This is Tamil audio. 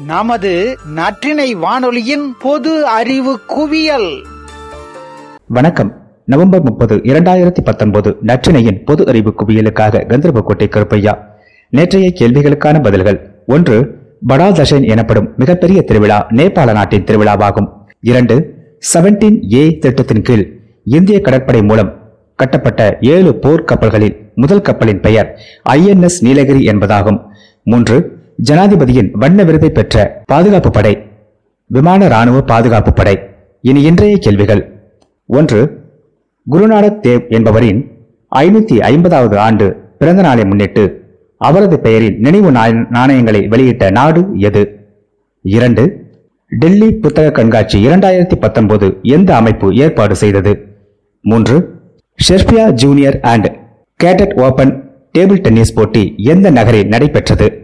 நமது நற்றினை வானொலியின் பொது அறிவு குவியல். வணக்கம். நவம்பர் முப்பது இரண்டாயிரத்தி பத்தொன்பது நற்றினையின் பொது அறிவு குவியலுக்காக கந்தர்போட்டை கருப்பையா. நேற்றைய கேள்விகளுக்கான பதில்கள். ஒன்று படா தஷன் எனப்படும் மிகப்பெரிய திருவிழா நேபாள நாட்டின் திருவிழாவாகும். இரண்டு செவன்டீன் ஏ திட்டத்தின் கீழ் இந்திய கடற்படை மூலம் கட்டப்பட்ட ஏழு போர் கப்பல்களில் முதல் கப்பலின் பெயர் ஐஎன்எஸ் நீலகிரி என்பதாகும். மூன்று ஜனாதிபதியின் வண்ண விருதை பெற்ற பாதுகாப்பு படை விமான ராணுவ பாதுகாப்பு படை. இனி இன்றைய கேள்விகள். ஒன்று குருநானக் தேவ் என்பவரின் ஐநூத்தி ஐம்பதாவது ஆண்டு பிறந்த நாளை முன்னிட்டு அவரது பெயரில் நினைவு நாணயங்களை வெளியிட்ட நாடு எது? இரண்டு டெல்லி புத்தக கண்காட்சி இரண்டாயிரத்தி பத்தொன்பது எந்த அமைப்பு ஏற்பாடு செய்தது? மூன்று Serbia junior and cadet open table tennis போட்டி எந்த நகரில் நடைபெற்றது?